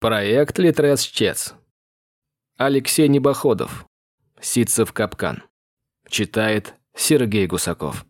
Проект Литрес Чец. Алексей Небоходов. Ситцев Капкан. Читает Сергей Гусаков.